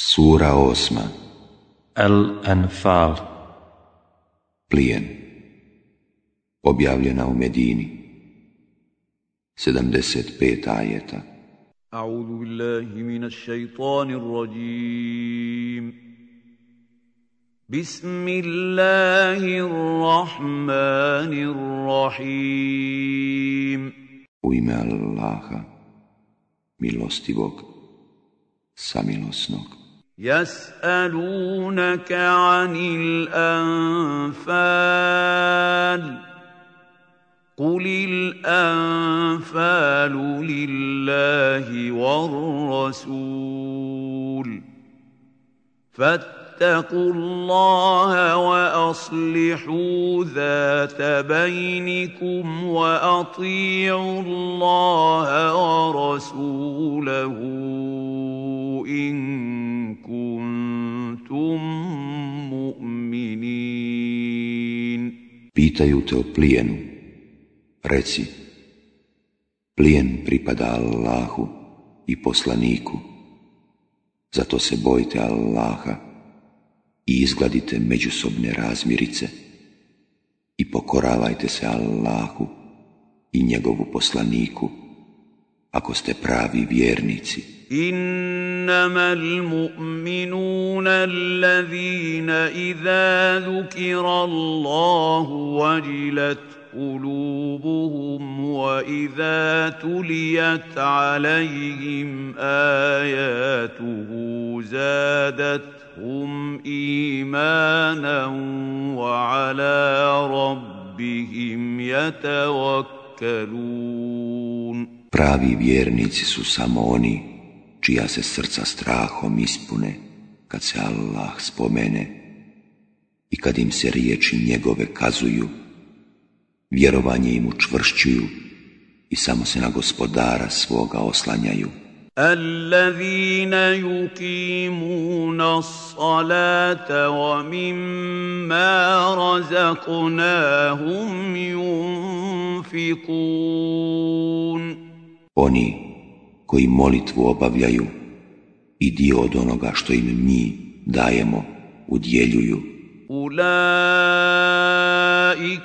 Sura osma. Al-Anfal. Plijen. Objavljena u Medini. 75 ajeta. A'udhu billahi minas shaitanir rajim. Bismillahirrahmanirrahim. U ime Allaha, milostivog, samilosnog. يسألونك عن الأنفال قل الأنفال لله والرسول فاتقوا الله وأصلحوا ذات بينكم وأطيعوا الله ورسوله إن كنتم مؤمنين Pitaju te o plijenu Reci Plijen pripada Allahu i poslaniku Zato se bojite Allaha i izgladite međusobne razmirice i pokoravajte se Allahu i njegovu poslaniku ako ste pravi vjernici. انما المؤمنون الذين اذا ذكر الله وجلت قلوبهم واذا تليت عليهم اياته زادتهم ايمانا وعلى ربهم يتوكلون Pravi vjernici su samo oni čija se srca strahom ispune kad se Allah spomene i kad im se riječi njegove kazuju, vjerovanje im učvršćuju i samo se na gospodara svoga oslanjaju. الذين يقيمون الصلاة ومما رزقناهم ينفقون Oni koji molitvu obavljaju i dio od onoga što im mi dajemo udjeljuju. أولئك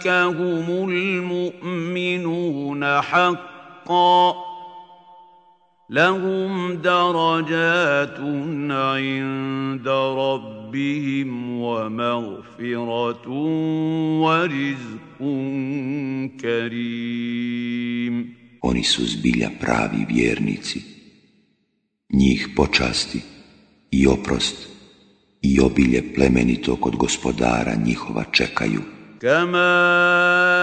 هم المؤمنون حقا لهم درجات عند ربهم ومغفرة ورزق كريم Oni su zbilja pravi vjernici. Njih počasti i oprost i obilje plemenito kod gospodara njihova čekaju. كما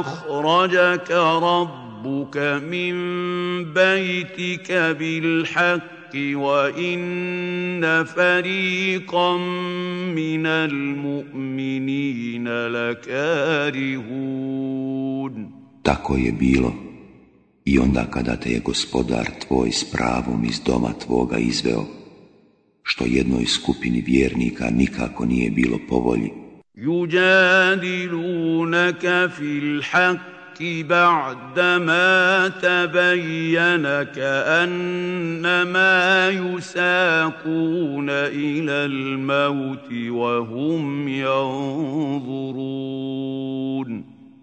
أخرجك ربك من بيتك بالحق وإن فريقا من المؤمنين لكارهون Tako je bilo i onda kada te je gospodar tvoj s pravom iz doma tvoga izveo, što jednoj skupini vjernika nikako nije bilo po volji. يجادلونك في الحق بعدما تبين كأنما يساقون إلى الموت وهم ينظرون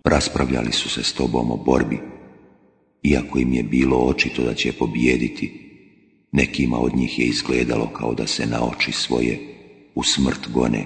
Raspravljali su se s tobom o borbi, iako im je bilo očito da će pobijediti. Nekima od njih je izgledalo kao da se na oči svoje u smrt gone.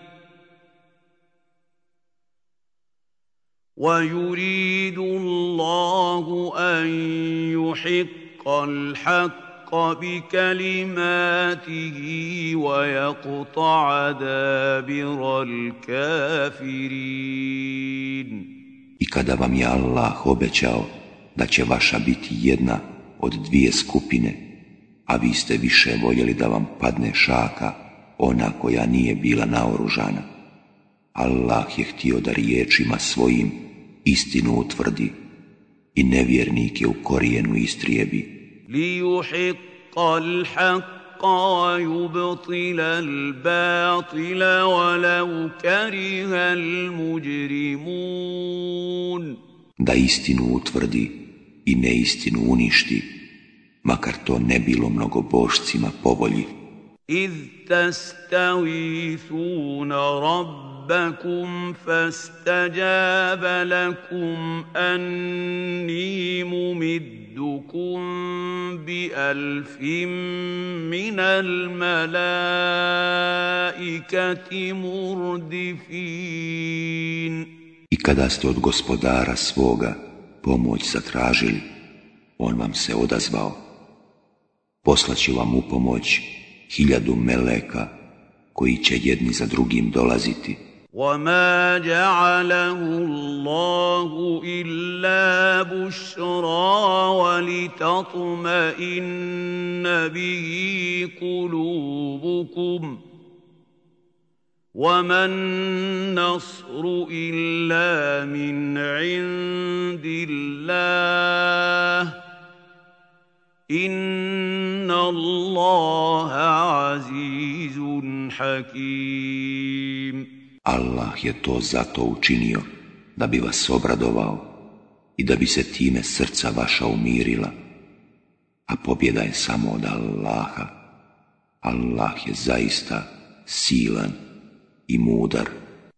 ويريد الله أن يحق الحق بكلماته ويقطع دابر الكافرين I kada vam je Allah obećao da će vaša biti jedna od dvije skupine, a vi ste više voljeli da vam padne šaka ona koja nije bila naoružana. Allah je htio da riječima svojim istinu utvrdi i nevjernike u korijenu istrijebi. ليحق الحق ويبطل الباطل ولو كره المجرمون Da istinu utvrdi i neistinu uništi, makar to ne bilo mnogobošcima povolji. إذ تستغيثون ربكم فاستجاب لكم أني ممدكم بألف من الملائكة مردفين I kada ste od gospodara svoga pomoć zatražili, on vam se odazvao. Poslaću vam u pomoć hiljadu meleka koji će jedni za drugim dolaziti. وما جعله الله إلا بشرى ولتطمئن به قلوبكم وما النصر إلا من عند الله إن الله عزيز حكيم Allah je to zato učinio da bi vas obradovao i da bi se time srca vaša umirila, a pobjeda je samo od Allaha. Allah je zaista silan i mudar.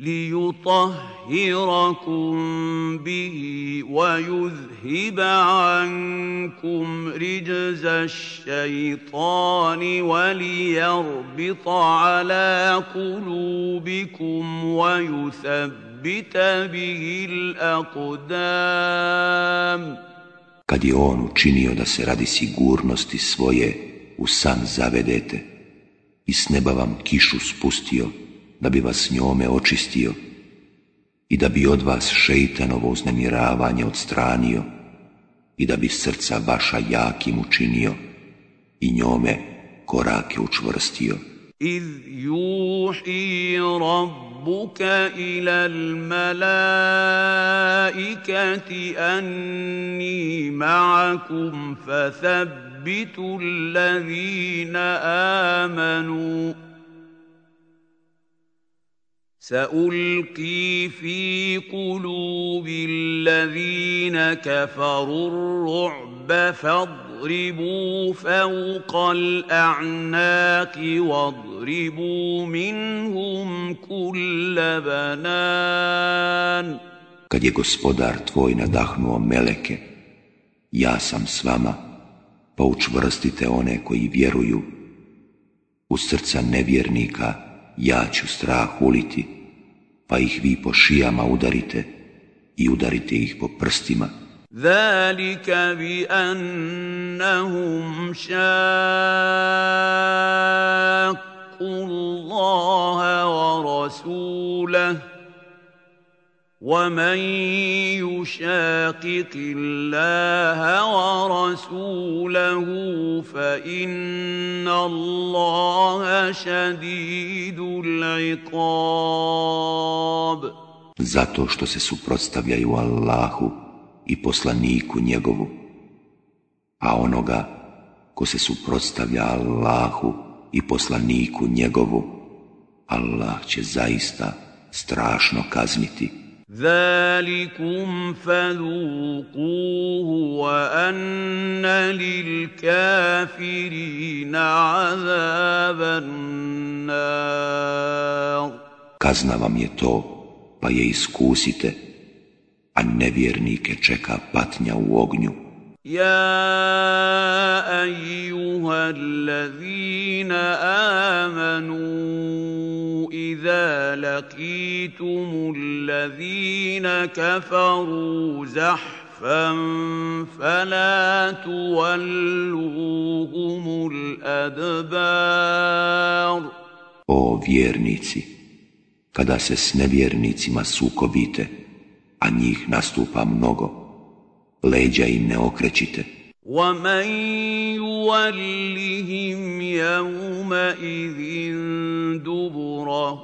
ليطهركم به ويذهب عنكم رجز الشيطان وليربط على قلوبكم ويثبت به الأقدام Kad je on učinio da se radi sigurnosti svoje u san zavedete i s neba vam kišu spustio, da bi vas njome očistio i da bi od vas šeitanovo uznemiravanje odstranio i da bi srca vaša jakim učinio i njome korake učvrstio. إذ يوحي ربك إلى الملائكة أني معكم فثبتوا الذين آمنوا سألقي في قلوب الذين كفروا الرعب فاضربوا فوق الأعناق واضربوا منهم كل بنان Kad je gospodar tvoj nadahnuo meleke, ja sam s vama, pa učvrstite one koji vjeruju. U srca nevjernika ja ću strah uliti, pa ih vi po šijama udarite i udarite ih po prstima. Zalika bi annahum šakullaha wa rasulah. ومن يشاقق الله ورسوله فإن الله شديد العقاب Zato što se suprotstavljaju Allahu i poslaniku njegovu, a onoga ko se suprotstavlja Allahu i poslaniku njegovu, Allah će zaista strašno kazniti. ذلكم فذوقوه وأن للكافرين عذاب النار Kazna vam je to, pa je iskusite, a nevjernike čeka patnja u ognju. يا ايها الذين امنوا اذا لقيتم الذين كفروا زحفا فلا تولوهم الادبار. O vjernici, kada se s nevjernicima sukobite, a njih nastupa mnogo, leđa im ne okrećite. ومن يولهم يومئذ دبره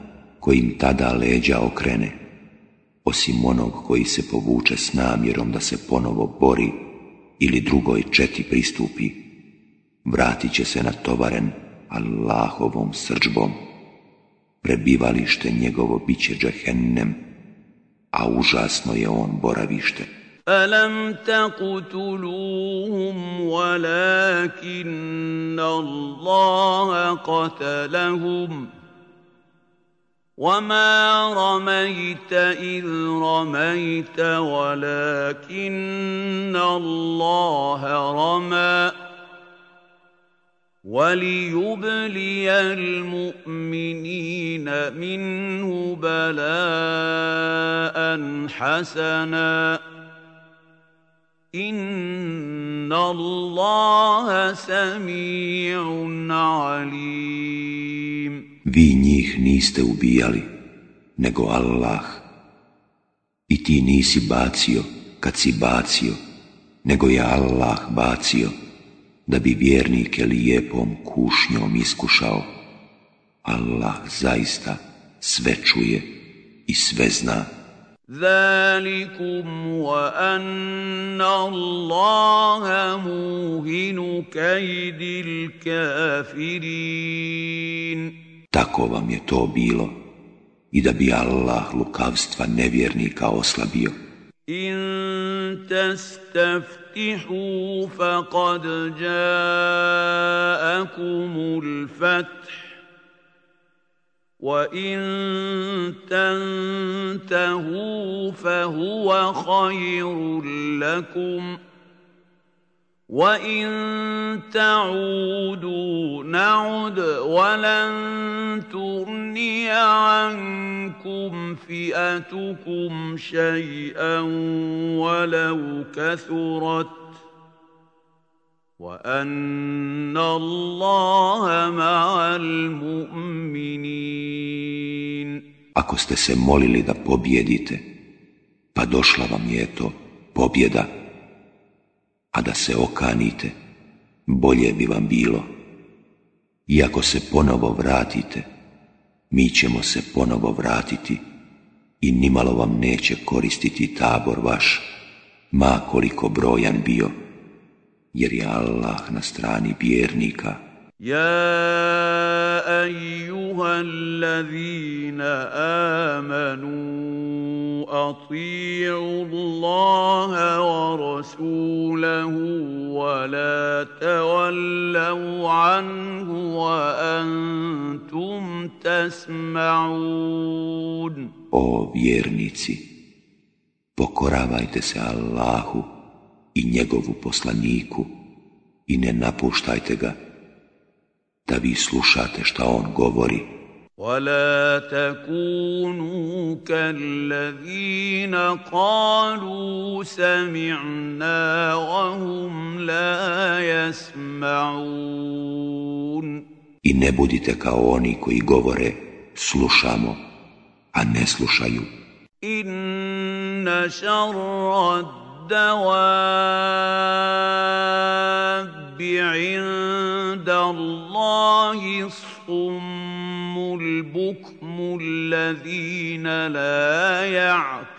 koji im tada leđa okrene, osim onog koji se povuče s namjerom da se ponovo bori ili drugoj četi pristupi, vratit će se na tovaren Allahovom srđbom, prebivalište njegovo bit će džehennem, a užasno je on boravište. فلم تقتلوهم ولكن الله قتلهم وما رميت اذ رميت ولكن الله رمى وليبلي المؤمنين منه بلاء حسنا ان الله سميع عليم Vi njih niste ubijali, nego Allah. I ti nisi bacio, kad si bacio, nego je Allah bacio, da bi vjernike lijepom kušnjom iskušao. Allah zaista sve čuje i sve zna. ذلكم وان الله موهن كيد الكافرين Tako vam je to bilo i da bi Allah lukavstva nevjernika oslabio. إن تستفتحوا فقد جاءكم الفتح وإن تنتهوا فهو خير لكم ۖ وان تعودوا نعد ولن تغني عنكم فئتكم شيئا ولو كثرت وان الله مع المؤمنين Ako ste se molili da pobjedite, pa došla vam je to pobjeda a da se okanite, bolje bi vam bilo. I ako se ponovo vratite, mi ćemo se ponovo vratiti i nimalo vam neće koristiti tabor vaš, ma koliko brojan bio, jer je Allah na strani vjernika. Ja أيها الذين آمنوا أطيعوا الله ورسوله ولا تولوا عنه وأنتم تسمعون O vjernici, pokoravajte se Allahu i njegovu poslaniku i ne napuštajte ga da vi slušate šta on govori. ولا تكونوا كالذين قالوا سمعنا وهم لا يسمعون I ne budite kao oni koji govore slušamo, a ne slušaju. إن شر الدواب عند الله الصم البكم الذين لا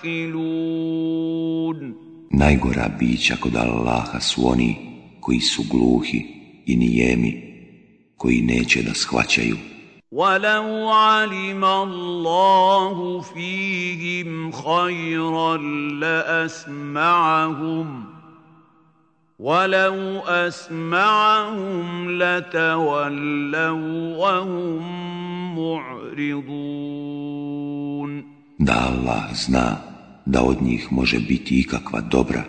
يعقلون Najgora bića kod Allaha su oni koji su gluhi i nijemi, koji neće da shvaćaju. ولو علم الله فيهم خيرا لاسمعهم ولو اسمعهم لتولوا وهم معرضون Da Allah zna da od njih može biti ikakva dobra,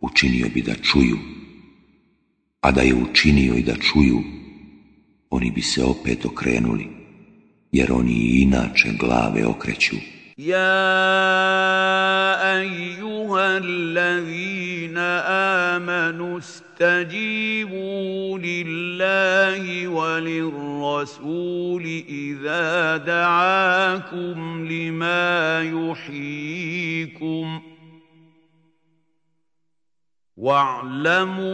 učinio bi da čuju, a da je učinio i da čuju, oni bi se opet okrenuli, jer oni i inače glave okreću. يا أيها الذين آمنوا استجيبوا لله وللرسول إذا دعاكم لما يحييكم واعلموا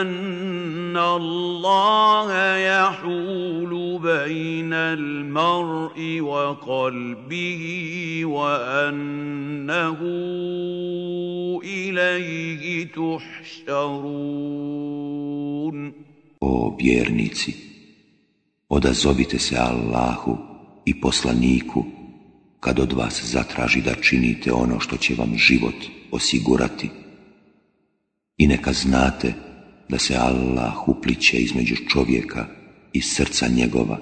ان الله يحول بين المرء وقلبه وانه اليه تحشرون O vjernici, odazovite se Allahu i poslaniku kad od vas zatraži da činite ono što će vam život osigurati I neka znate da se Allah upliće između čovjeka i srca njegova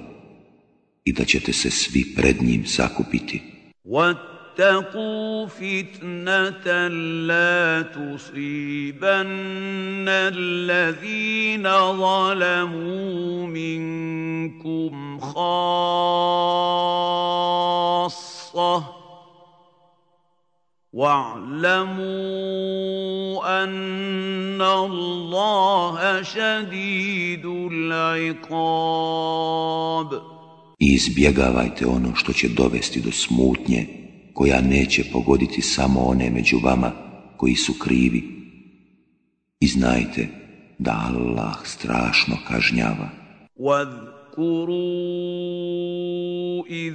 i da ćete se svi pred njim zakupiti. واتقوا فتنة لا تصيبن الذين ظلموا منكم خاصة واعلموا ان الله شديد العقاب I izbjegavajte ono što će dovesti do smutnje, koja neće pogoditi samo one među vama koji su krivi. I znajte da Allah strašno kažnjava. واذكروا إذ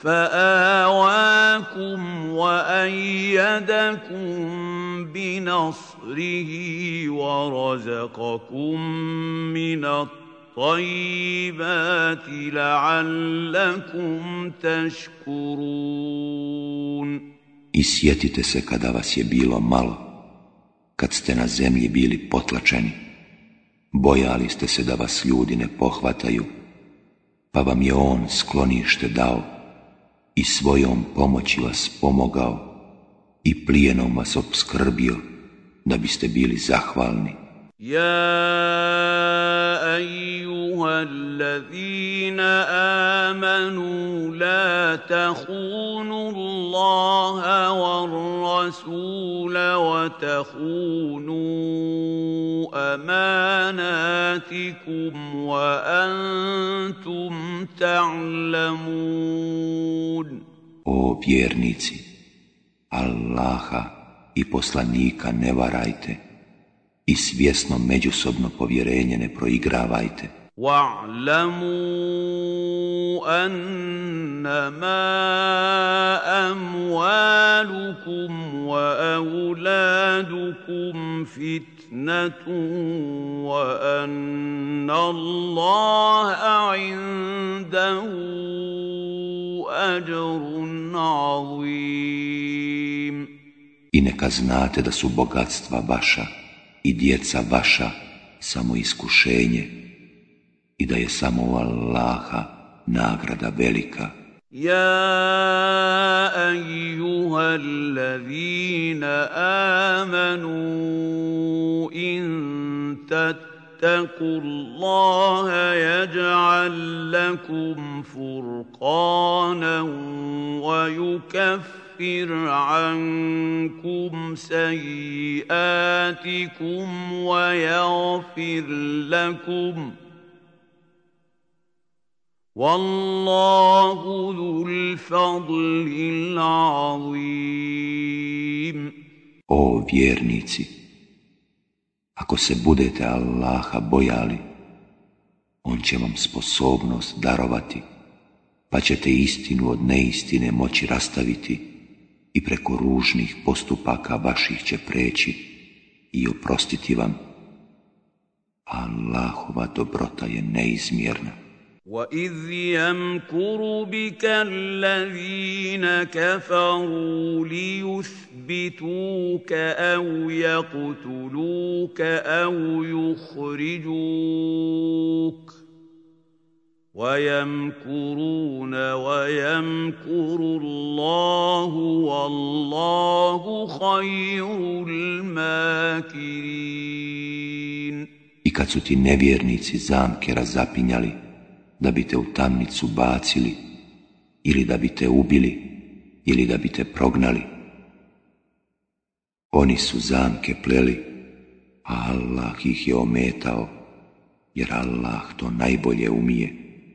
فآواكم وأيدكم بنصره ورزقكم من الطيبات لعلكم تشكرون I sjetite se kada vas je bilo malo, kad ste na zemlji bili potlačeni. Bojali ste se da vas ljudi ne pohvataju, pa vam je on sklonište dao i svojom pomoći vas pomogao i plijenom vas obskrbio da biste bili zahvalni. Ja أيها الذين آمنوا لا تخونوا الله والرسول وتخونوا أماناتكم وأنتم تعلمون. O vjernici, Allaha i poslanika ne varajte. i svjesno međusobno povjerenje ne proigravajte. واعلموا انما اموالكم واولادكم فتنه وان الله عنده اجر عظيم I neka znate da su bogatstva vaša i djeca vaša samo iskušenje i da je samo Allaha nagrada velika. Ja أيها الذين آمنوا إن تتقوا الله يجعل لكم فرقانا ويكفر يكفر عنكم سيئاتكم ويغفر لكم والله ذو الفضل العظيم O vjernici, ako se budete Allaha bojali, On će vam sposobnost darovati, pa ćete istinu od neistine moći rastaviti i preko ružnih postupaka vaših će preći i oprostiti vam. Allahova dobrota je neizmjerna. وَإِذْ يَمْكُرُ بِكَ الَّذِينَ كَفَرُوا لِيُثْبِتُوكَ أَوْ يَقْتُلُوكَ أَوْ يُخْرِجُوكَ وَيَمْكُرُونَ وَيَمْكُرُ اللَّهُ وَاللَّهُ خَيْرُ الْمَاكِرِينَ I kad su ti nevjernici zamke razapinjali, da bi te u tamnicu bacili, ili da bi te ubili, ili da bi te prognali. Oni su zamke pleli, a Allah ih je ometao, jer Allah to najbolje umije.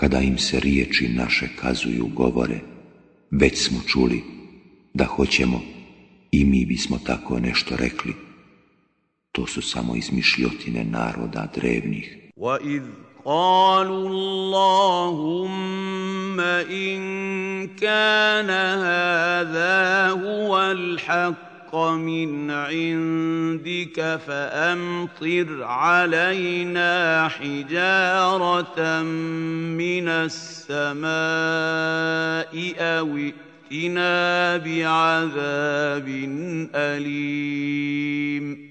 Kada im se riječi naše kazuju govore, već smo čuli da hoćemo i mi bismo tako nešto rekli. To su samo izmišljotine naroda drevnih. وَإِذْ قَالُوا اللَّهُمَّ إِن كَانَ هَذَا هُوَ الْحَقُّ من عندك فأمطر علينا حجارة من السماء أو ائتنا بعذاب أليم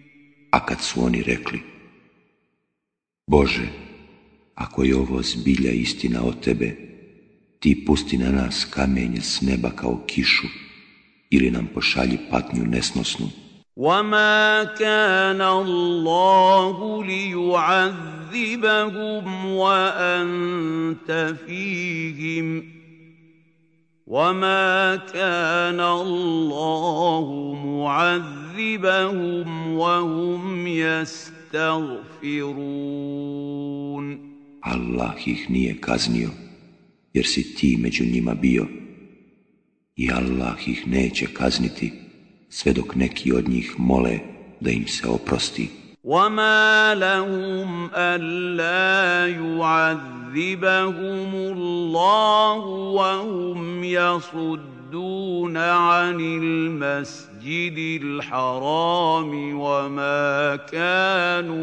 A kad su oni rekli, Bože, ako je ovo zbilja istina od tebe, ti pusti na nas kamenje s neba kao kišu ili nam pošalji patnju nesnosnu. وما كان الله ليعذبهم وانت فيهم وما كان الله معذبهم وهم يستغفرون Allah ih nije kaznio, jer si ti među njima bio i Allah ih neće kazniti sve dok neki od njih mole da im se oprosti. وما لهم ألا يعذبهم الله وهم يصدون عن المسجد الحرام وما كانوا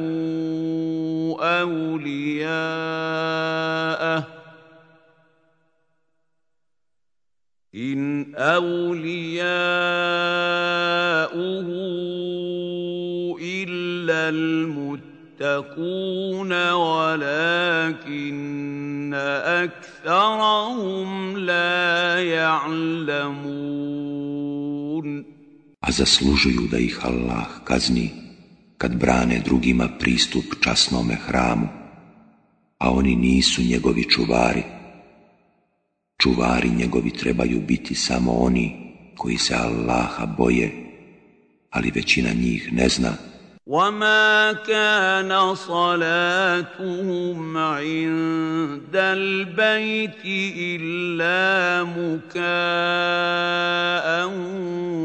أولياءه إن أولياؤه إلا المتقون ولكن أكثرهم لا يعلمون A zaslužuju da ih Allah kazni kad brane drugima pristup časnome hramu, a oni nisu njegovi čuvari, Čuvari njegovi trebaju biti samo oni koji se Allaha boje, ali većina njih ne zna. وما كان صلاتهم عند البيت إلا مكاء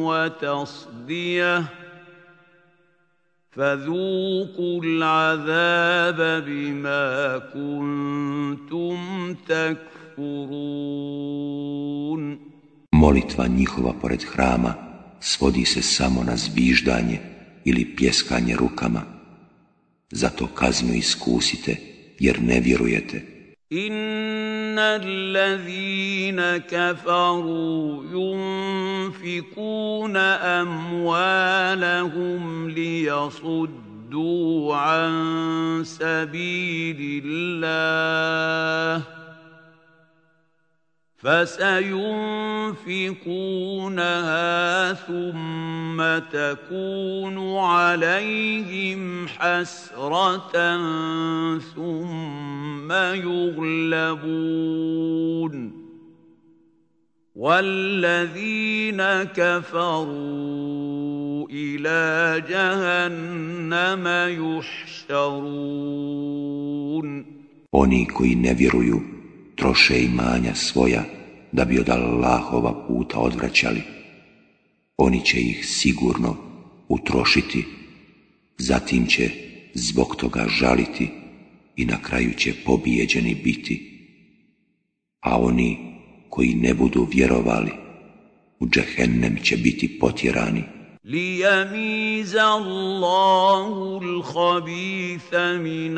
وتصديه فذوقوا العذاب بما كنتم تكفرون Molitva njihova pored hrama svodi se samo na zviždanje ili pjeskanje rukama. Zato kaznu iskusite jer ne vjerujete. ان الذين كفروا ينفقون اموالهم ليصدوا عن سبيل الله فسينفقونها ثم تكون عليهم حسرة ثم يغلبون. والذين كفروا إلى جهنم يحشرون. Oni koji ne vjeruju troše imanja svoja da bi od Allahova puta odvraćali. Oni će ih sigurno utrošiti, zatim će zbog toga žaliti i na kraju će pobijeđeni biti. A oni koji ne budu vjerovali, u džehennem će biti potjerani. ليميز الله الخبيث من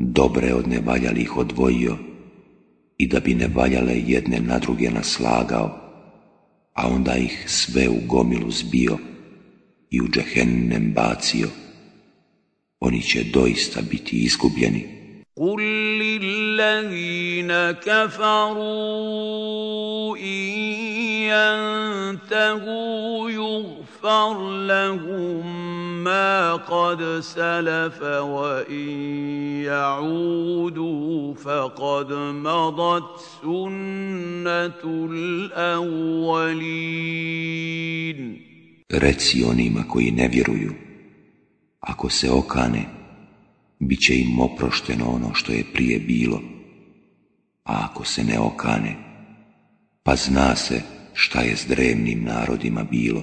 dobre od nevaljalih odvojio i da bi nevaljale jedne na druge naslagao, a onda ih sve u gomilu zbio i u džehennem bacio, oni će doista biti izgubljeni. قل للذين كفروا إن ينتهوا يغفر لهم ما قد سلف وإن يعودوا فقد مضت سنة الأولين Reci onima koji ne vjeruju, ako se okane, bit će im oprošteno ono što je prije bilo, a ako se ne okane, pa zna se šta je s drevnim narodima bilo.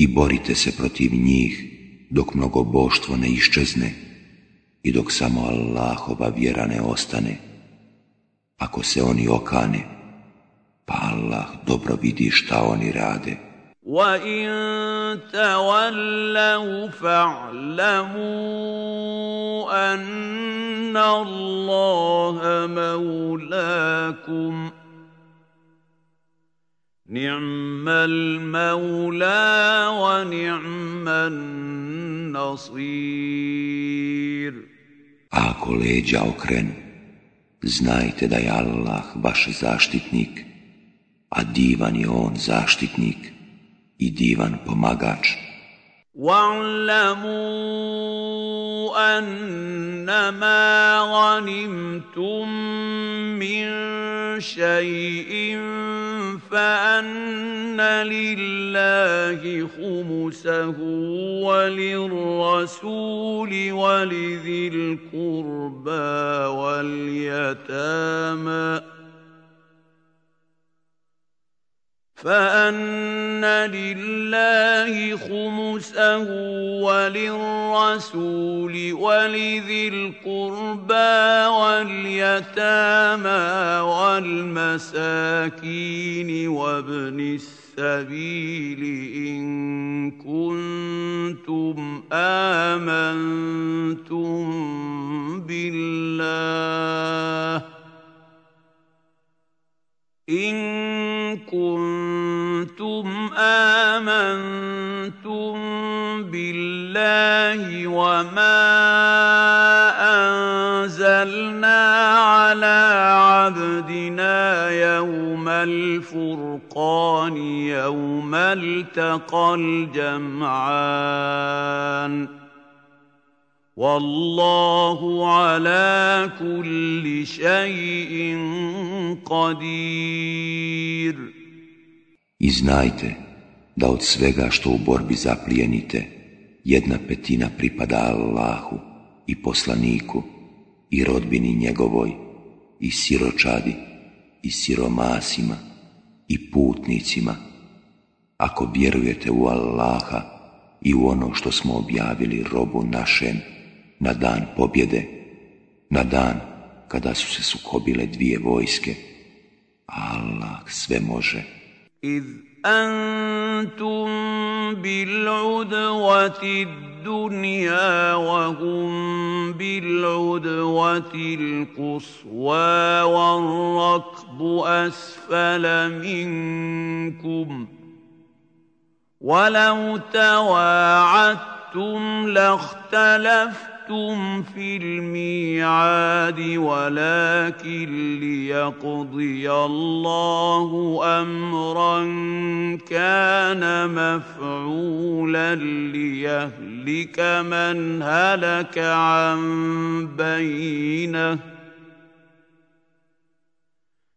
i borite se protiv njih dok mnogoboštvo ne iščezne i dok samo Allahova vjera ne ostane. Ako se oni okane, pa Allah dobro vidi šta oni rade. وَإِن تَوَلَّوْا فَاعْلَمُوا أَنَّ اللَّهَ مَوْلَاكُمْ نِعْمَ الْمَوْلَى وَنِعْمَ النَّصِيرُ A ako leđa okrenu, znajte da je Allah vaš zaštitnik, a divan je on zaštitnik i divan pomagač. واعلموا أنما غنمتم من شيء فأن لله خمسه وللرسول ولذي القربى واليتامى فأن لله خمسه وللرسول ولذي القربى واليتامى والمساكين وابن السبيل إن كنتم آمنتم بالله إن كنتم آمنتم وما أنزلنا على عبدنا يوم الفرقان يوم التقى الجمعان والله على كل شيء قدير I znajte da od svega što u borbi zaplijenite, jedna petina pripada Allahu i poslaniku i rodbini njegovoj i siročadi i siromasima i putnicima. Ako vjerujete u Allaha i u ono što smo objavili robu našem na dan pobjede, na dan kada su se sukobile dvije vojske, Allah sve može. إذ أنتم بالعدوة الدنيا وهم بالعدوة القصوى والركب أسفل منكم ولو تواعدتم لاختلفتم لستم في الميعاد ولكن ليقضي الله امرا كان مفعولا ليهلك من هلك عن بينه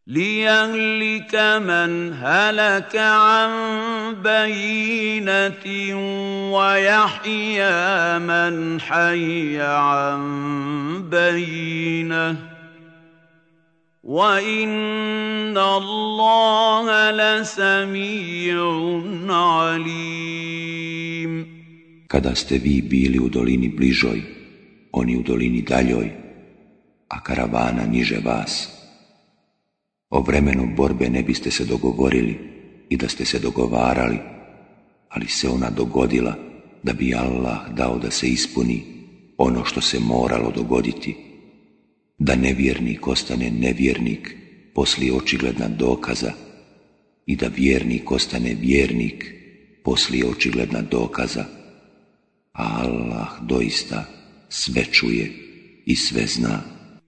ليهلك من هلك عن بينة ويحيى من حي عن بينة وإن الله لسميع عليم Kada ste vi bili u dolini bližoj, oni u dolini daljoj, a karavana niže vas, O vremenu borbe ne biste se dogovorili i da ste se dogovarali, ali se ona dogodila da bi Allah dao da se ispuni ono što se moralo dogoditi, da nevjernik ostane nevjernik poslije očigledna dokaza i da vjernik ostane vjernik poslije očigledna dokaza, Allah doista sve čuje i sve zna.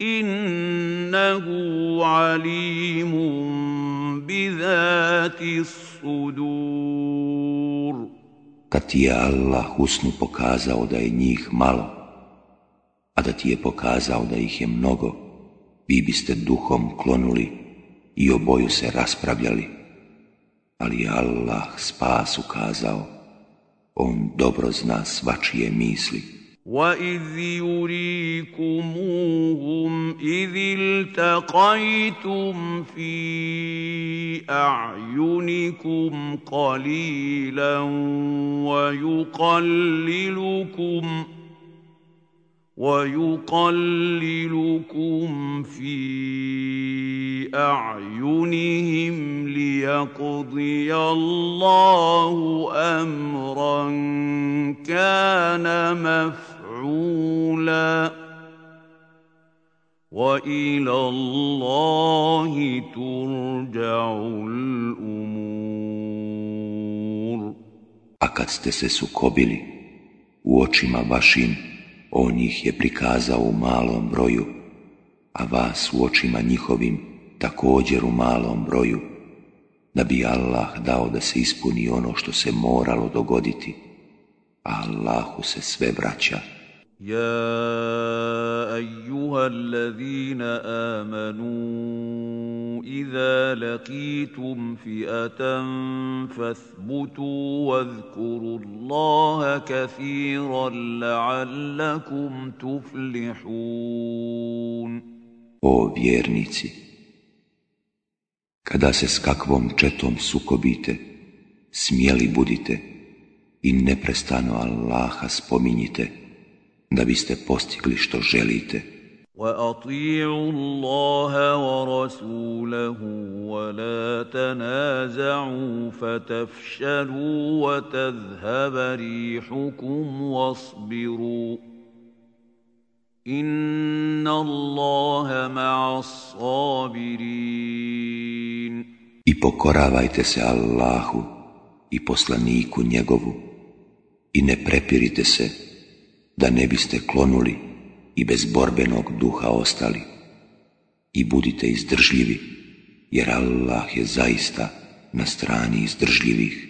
Innahu alimun bizati sudur. Kad ti je Allah usnu pokazao da je njih malo, a da ti je pokazao da ih je mnogo, vi biste duhom klonuli i oboju se raspravljali. Ali Allah spas ukazao, on dobro zna svačije misli. واذ يريكموهم اذ التقيتم في اعينكم قليلا ويقللكم ويقللكم في أعينهم ليقضي الله أمرا كان مفعولا. وإلى الله ترجع الأمور. A kad ste se On ih je prikazao u malom broju, a vas u očima njihovim također u malom broju, da bi Allah dao da se ispuni ono što se moralo dogoditi, Allahu se sve vraća. Ja, ejuha amanu, إذا لقيتم فئة فاثبتوا واذكروا الله كثيرا لعلكم تفلحون O vjernici, kada se s kakvom četom sukobite, smjeli budite i neprestano Allaha spominjite, da biste postigli što želite. واطيعوا الله ورسوله ولا تنازعوا فتفشلوا وتذهب ريحكم واصبروا ان الله مع الصابرين I pokoravajte se Allahu i poslaniku njegovu i ne prepirite se da ne biste klonuli i bez borbenog duha ostali. I budite izdržljivi jer Allah je zaista na strani izdržljivih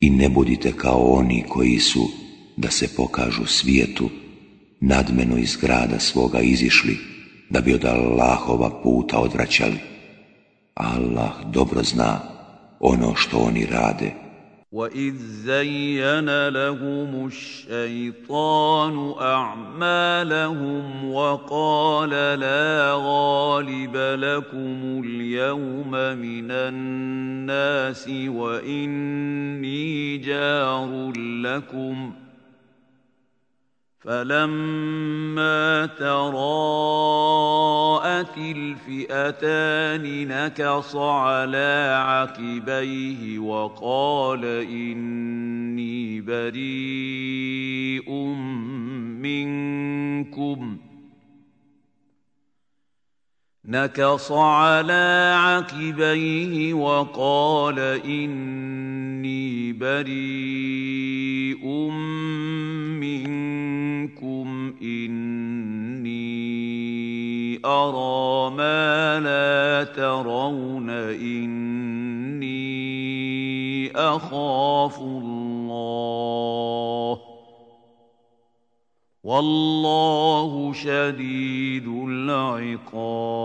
I ne budite kao oni koji su, da se pokažu svijetu, nadmeno iz grada svoga izišli, da bi od Allahova puta odvraćali. Allah dobro zna ono što oni rade. وَإِذْ زَيَّنَ لَهُمُ الشَّيْطَانُ أَعْمَالَهُمْ وَقَالَ لَا غَالِبَ لَكُمُ الْيَوْمَ مِنَ النَّاسِ وَإِنِّي جَارٌ لَكُمْ ۖ فلما تراءت الفئتان نكص على عقبيه وقال اني بريء منكم نكص على عقبيه وقال اني بريء منكم إني أرى ما لا ترون إني أخاف الله. والله شديد العقاب.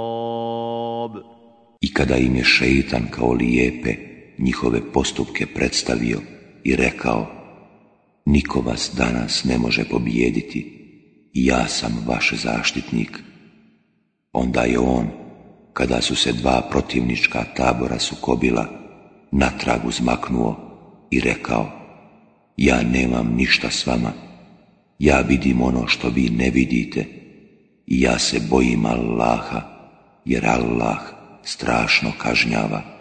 I kada im je šeitan kao lijepe njihove postupke predstavio i rekao Niko vas danas ne može pobijediti ja sam vaš zaštitnik. Onda je on, kada su se dva protivnička tabora sukobila, natrag uzmaknuo i rekao Ja nemam ništa s vama, ja vidim ono što vi ne vidite i ja se bojim Allaha, jer Allah strašno kažnjava.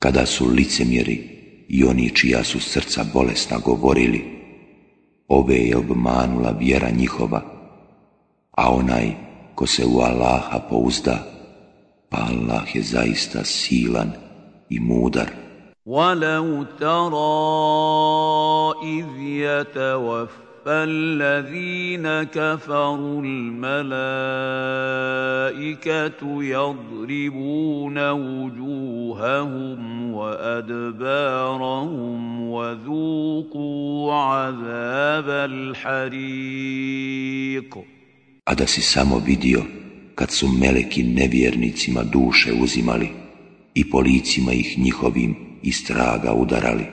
Kada su licemjeri i oni čija su srca bolesna govorili, ove je obmanula vjera njihova, a onaj ko se u Allaha pouzda, pa Allah je zaista silan i mudar. ولو ترى إذ يتوفى الذين كفروا الملائكة يضربون وجوههم وأدبارهم وذوقوا عذاب الحريق A da si samo vidio kad su meleki nevjernicima duše uzimali i po licima ih njihovim istraga udarali.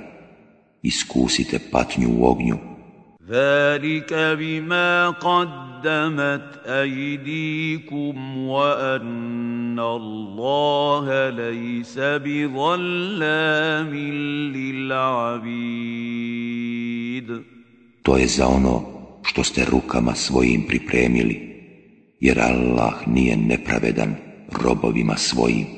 Iskusite patnju u ognju. Aydikum wa anna Allaha laysa bidhallamin lil abid. To je za ono što ste rukama svojim pripremili, jer Allah nije nepravedan robovima svojim.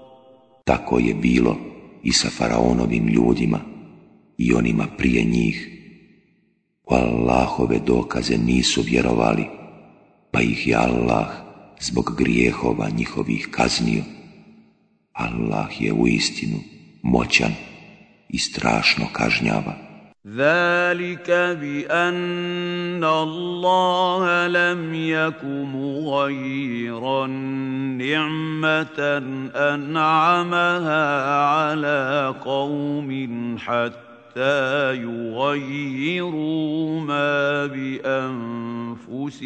Tako je bilo i sa faraonovim ljudima i onima prije njih. Allahove dokaze nisu vjerovali, pa ih je Allah zbog grijehova njihovih kaznio. Allah je u istinu moćan i strašno kažnjava. ذلك بأن الله لم يك مغيرا نعمة أنعمها على قوم حتى يغيروا ما بأنفسهم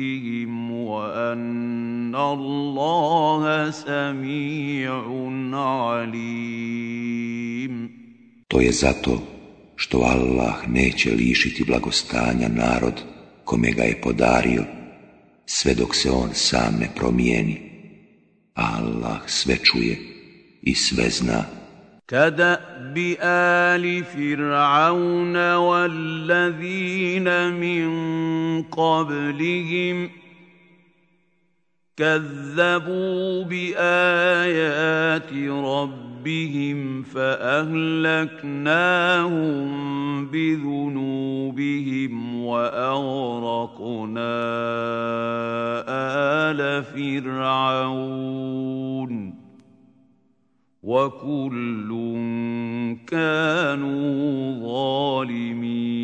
وأن الله سميع عليم. To je zato što Allah neće lišiti blagostanja narod kome ga je podario, sve dok se on sam ne promijeni. Allah sve čuje i sve zna. Kada bi ali Fir'auna wallazina min qablihim kazzabu bi ajati rabbi ربهم فأهلكناهم بذنوبهم وأغرقنا آل فرعون وكل كانوا ظالمين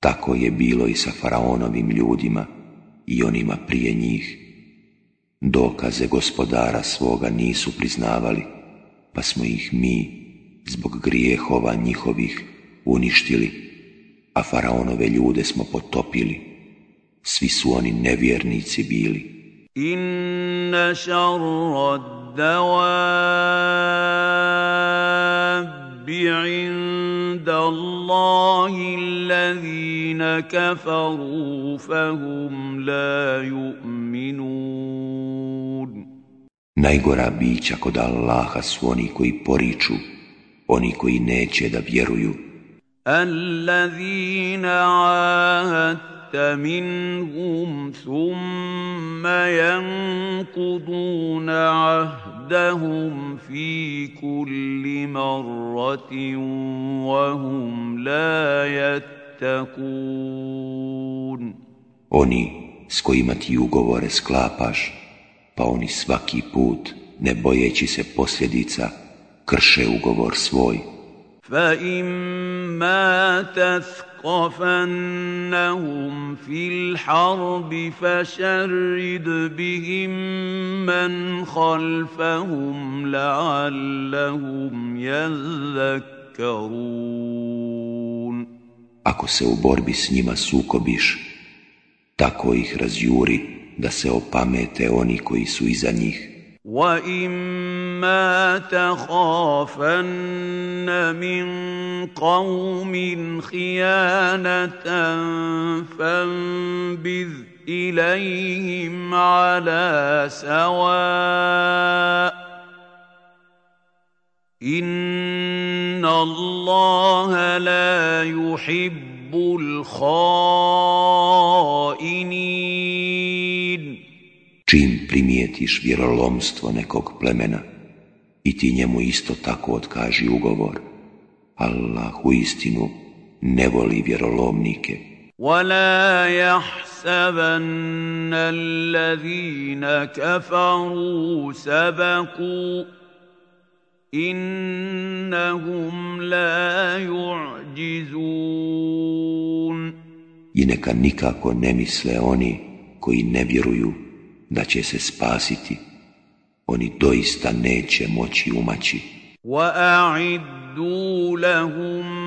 Tako je bilo i sa faraonovim ljudima i onima prije njih. Dokaze gospodara svoga nisu priznavali, pa smo ih mi, zbog grijehova njihovih, uništili, a faraonove ljude smo potopili. Svi su oni nevjernici bili. Inna šarra عند الله الذين كفروا فهم لا يؤمنون Najgora bića kod Allaha su oni koji poriču, oni koji neće da vjeruju. Allazina ahadta minhum thumma yanquduna عهدهم في كل مرة وهم لا يتقون Oni s kojima ti ugovore sklapaš, pa oni svaki put, ne bojeći se posljedica, krše ugovor svoj. فَإِمَّا تثقفنهم في الحرب فشرد بهم من خلفهم لعلهم يذكرون Ako se u borbi s njima sukobiš, tako ih razjuri da se opamete oni koji su iza njih. وَإِمَّا تَخَافَنَّ مِنْ قَوْمٍ خِيَانَةً فَانبِذْ إِلَيْهِمْ عَلَى سَوَاءٍ إِنَّ اللَّهَ لَا يُحِبُّ الْخَائِنِينَ Čim primijetiš vjerolomstvo nekog plemena? i ti njemu isto tako otkaži ugovor, Allah u istinu ne voli vjerolomnike. ولا يحسبن الذين كفروا سبقوا إنهم لا يعجزون I neka nikako ne misle oni koji ne vjeruju da će se spasiti, oni doista neće moći umaći. وَأَعِدُّوا لَهُم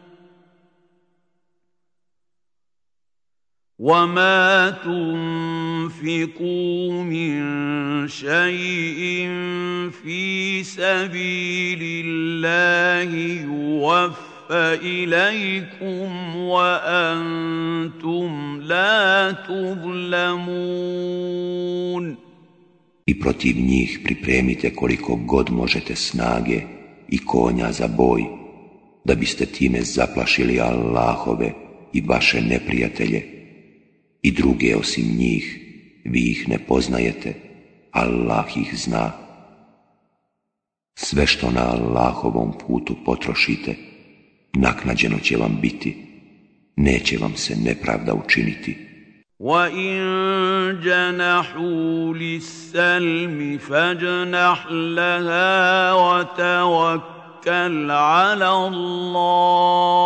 وما تنفقوا من شيء في سبيل الله يوفى اليكم وانتم لا تظلمون I protiv njih pripremite koliko god možete snage i konja za boj, da biste time zaplašili Allahove i vaše neprijatelje i druge osim njih, vi ih ne poznajete, Allah ih zna. Sve što na Allahovom putu potrošite, naknađeno će vam biti, neće vam se nepravda učiniti. وَإِن جَنَحُوا لِلسَّلْمِ فَاجْنَحْ لَهَا وَتَوَكَّلْ عَلَى اللَّهِ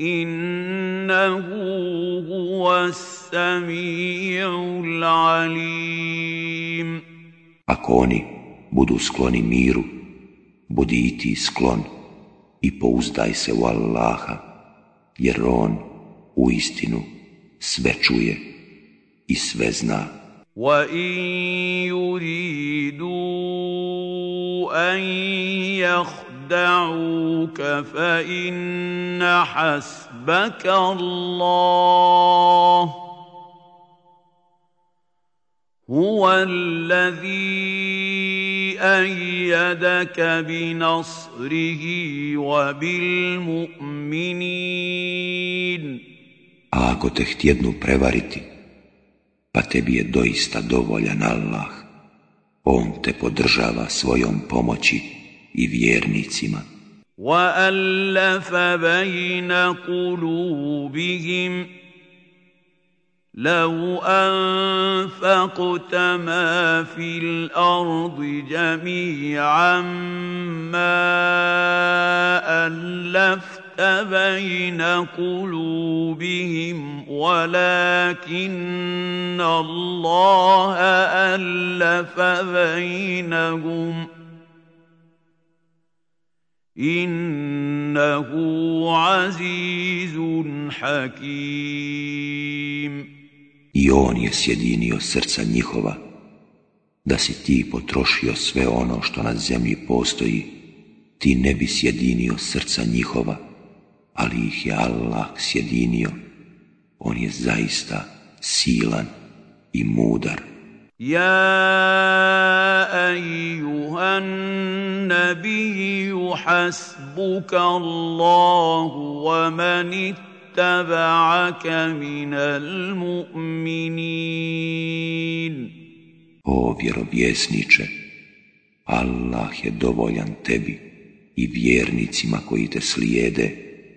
إِنَّهُ هُوَ Ako oni budu skloni miru, budi i ti sklon i pouzdaj se u Allaha, jer On u istinu sve čuje i sve zna. وَإِن يُرِيدُوا أَن يَخْدَعُوكَ فَإِنَّ حَسْبَكَ اللَّهُ هُوَ الَّذِي أَيَّدَكَ بِنَصْرِهِ وَبِالْمُؤْمِنِينَ A ako te htjednu prevariti, pa tebi je doista dovoljan Allah. On te podržava svojom pomoći i vjernicima. وَأَلَّفَ بَيْنَ قُلُوبِهِمْ لَوْ أَنفَقْتَ مَا فِي الْأَرْضِ جَمِيعًا مَا أَلَّفْتَ بين قلوبهم ولكن الله ألف بينهم إنه عزيز حكيم I on je sjedinio srca njihova, da si ti potrošio sve ono što na zemlji postoji, ti ne bi sjedinio srca njihova, ali ih je Allah sjedinio. On je zaista silan i mudar. يا ايها النبي حسبك الله ومن اتبعك من المؤمنين O vjerovjesniče, Allah je dovoljan tebi i vjernicima koji te slijede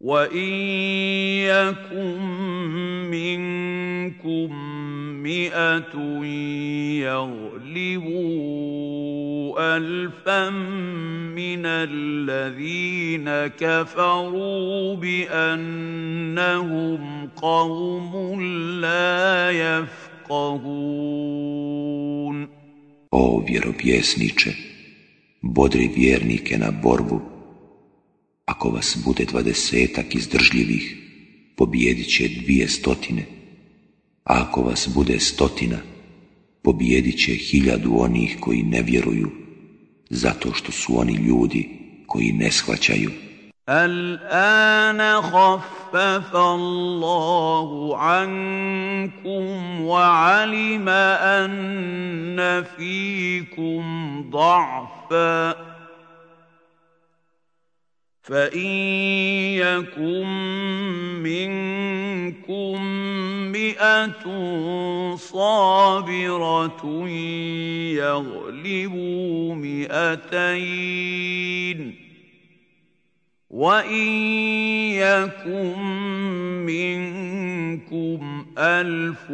وَإِن يَكُن مِّنكُم مِّائَةٌ يَغْلِبُوا أَلْفًا مِّنَ الَّذِينَ كَفَرُوا بِأَنَّهُمْ قَوْمٌ لَّا يَفْقَهُونَ O vjerovjesniče, bodri vjernike na borbu Ako vas bude dvadesetak izdržljivih, pobijedit će dvije stotine, a ako vas bude stotina, pobijedit će hiljadu onih koji ne vjeruju, zato što su oni ljudi koji ne shvaćaju. الآن خفف الله عنكم وعلم أن فيكم ضعفا فإن يكن منكم مئة صابرة يغلبوا مئتين وان يكن منكم الف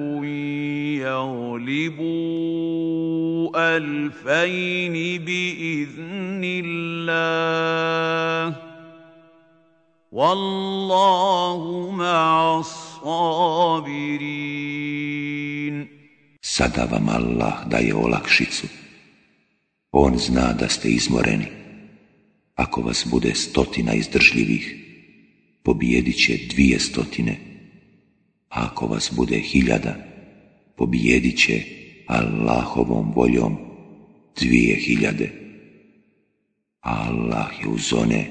يغلبوا الفين باذن الله Wallahu ma'as-sabirin. Sada vam Allah daje olakšicu. On zna da ste izmoreni. Ako vas bude stotina izdržljivih, pobijedit će dvije stotine. A ako vas bude hiljada, pobijedit će Allahovom voljom dvije hiljade. Allah je uz one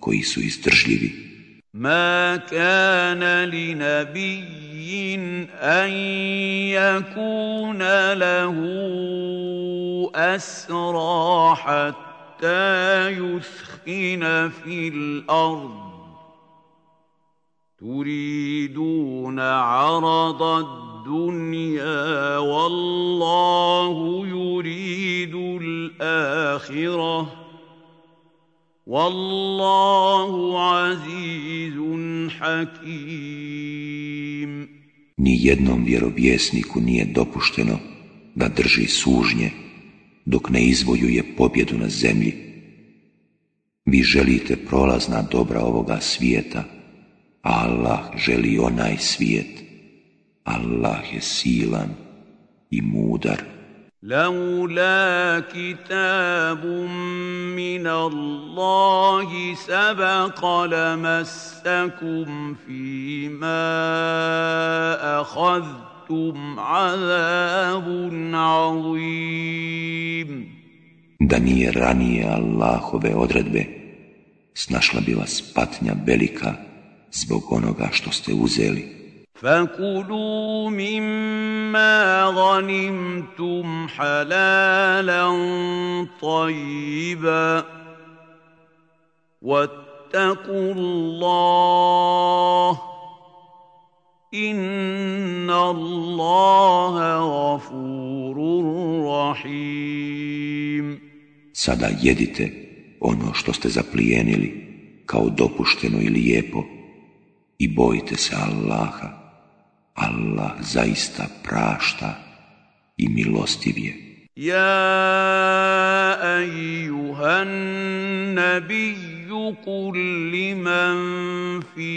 koji su izdržljivi. ما كان لنبي ان يكون له اسرى حتى يثخن في الأرض. تريدون عرض الدنيا والله يريد الاخره. Wallahu azizun hakim. Ni jednom vjerovjesniku nije dopušteno da drži sužnje dok ne izvojuje pobjedu na zemlji. Vi želite prolazna dobra ovoga svijeta, Allah želi onaj svijet. Allah je silan i mudar. لولا كتاب من الله سبق لمسكم فيما أخذتم أَخَذْتُمْ عَذَابٌ عَظِيمٌ Da nije ranije Allahove odredbe, snašla bi vas patnja velika zbog onoga što ste uzeli. فَكُلُوا مِمَّا غَنِمْتُمْ حَلَالًا طَيِّبًا وَاتَّقُوا اللَّهَ Inna Allaha rahim. Sada jedite ono što ste zaplijenili kao dopušteno i lijepo i bojite se Allaha. Allah zaista prašta i milostiv je. يا أيها النبي قل لمن في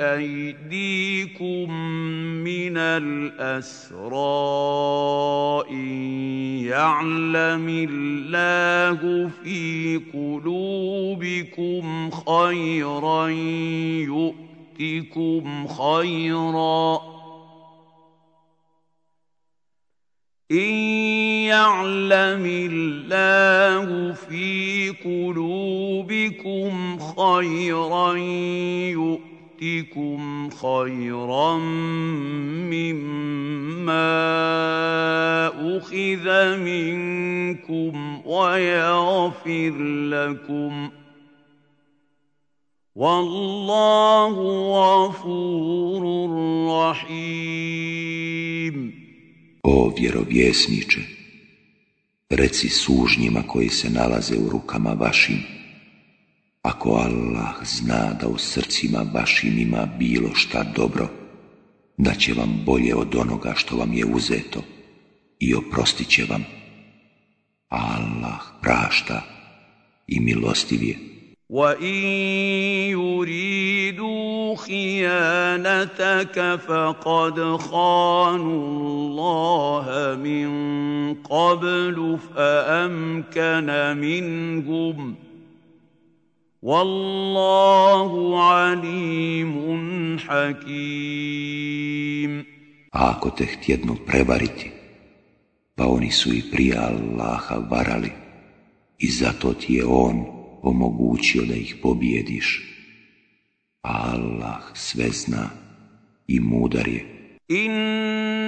أيديكم من الأسرى إن يعلم الله في قلوبكم خيرا يؤمن يؤتكم خيرا. إن يعلم الله في قلوبكم خيرا يؤتكم خيرا مما أخذ منكم ويغفر لكم. والله غفور رحيم O vjerovjesniče, reci sužnjima koji se nalaze u rukama vašim, Ako Allah zna da u srcima vašim ima bilo šta dobro, da će vam bolje od onoga što vam je uzeto i oprostit će vam. Allah prašta i milostiv je. وَإِن يُرِيدُوا خِيَانَتَكَ فَقَدْ خَانُوا اللَّهَ مِن قَبْلُ فَأَمْكَنَ مِنْهُمْ alimun hakim. A ako te htjednu prevariti, pa oni su i prije Allaha varali i zato ti je On omogućio da ih pobjediš. Allah sve zna i mudar je. ان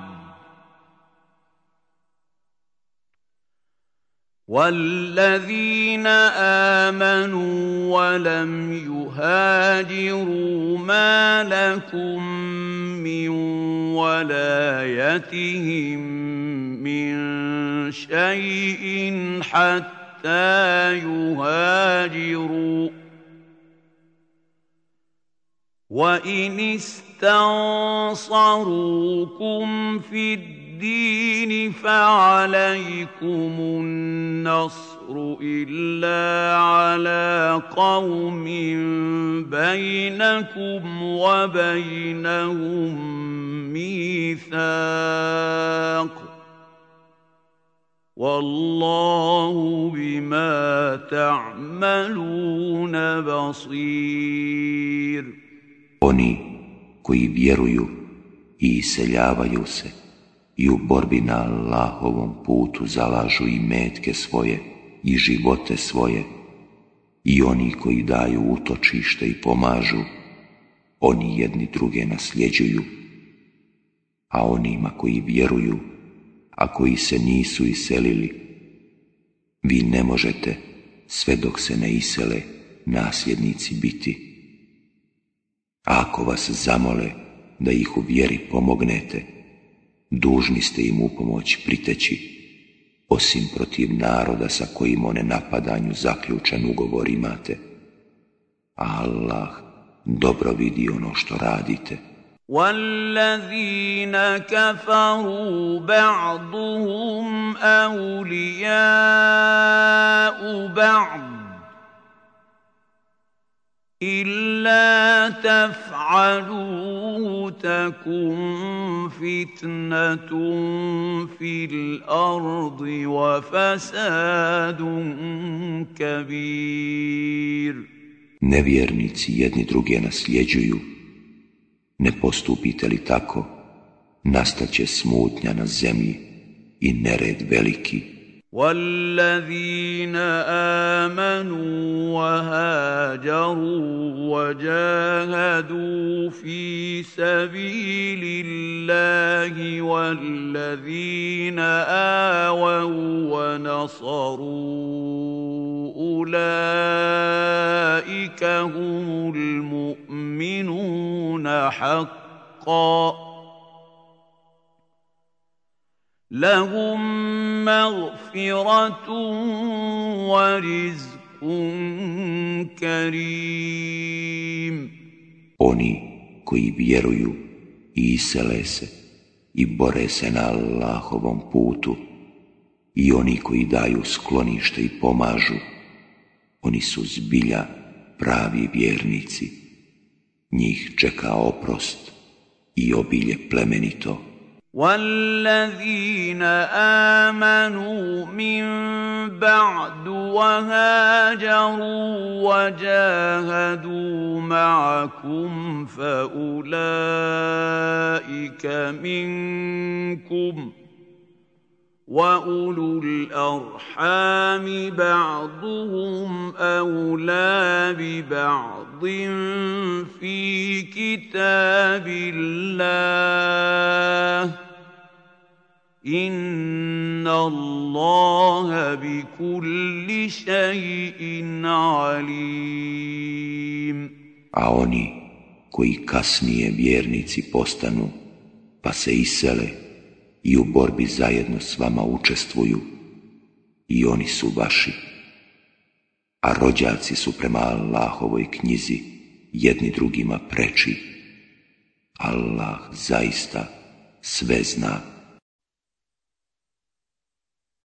والذين امنوا ولم يهاجروا ما لكم من ولايتهم من شيء حتى يهاجروا وان استنصروكم في الدين فعليكم النصر إلا على قوم بينكم وبينهم ميثاق والله بما تعملون بصير. Oni koji vjeruju i iseljavaju se. I u borbi na Allahovom putu zalažu i metke svoje i živote svoje. I oni koji daju utočište i pomažu, oni jedni druge nasljeđuju, a onima koji vjeruju, a koji se nisu iselili, vi ne možete, sve dok se ne isele, nasljednici biti. Ako vas zamole da ih u vjeri pomognete, dužni ste im u pomoć priteći, osim protiv naroda sa kojim one napadanju zaključen ugovor imate. Allah dobro vidi ono što radite. والذين كفروا بعضهم بعض إلا تفعلوه تكن فتنة في الأرض وفساد كبير Nevjernici jedni druge nasljeđuju, ne postupite li tako, nastaće smutnja na zemlji i nered veliki. والذين امنوا وهاجروا وجاهدوا في سبيل الله والذين اووا ونصروا اولئك هم المؤمنون حقا لهم مغفرة ورزق كريم Oni koji vjeruju i isele se i bore se na Allahovom putu i oni koji daju sklonište i pomažu, oni su zbilja pravi vjernici. Njih čeka oprost i obilje plemenito. والذين امنوا من بعد وهاجروا وجاهدوا معكم فاولئك منكم واولو الارحام بعضهم اولى ببعض في كتاب الله ان الله بكل شيء عليم. A oni koji kasnije vjernici postanu, pa se isele i u borbi zajedno s vama učestvuju i oni su vaši. A rođaci su prema Allahovoj knjizi jedni drugima preči. Allah zaista sve zna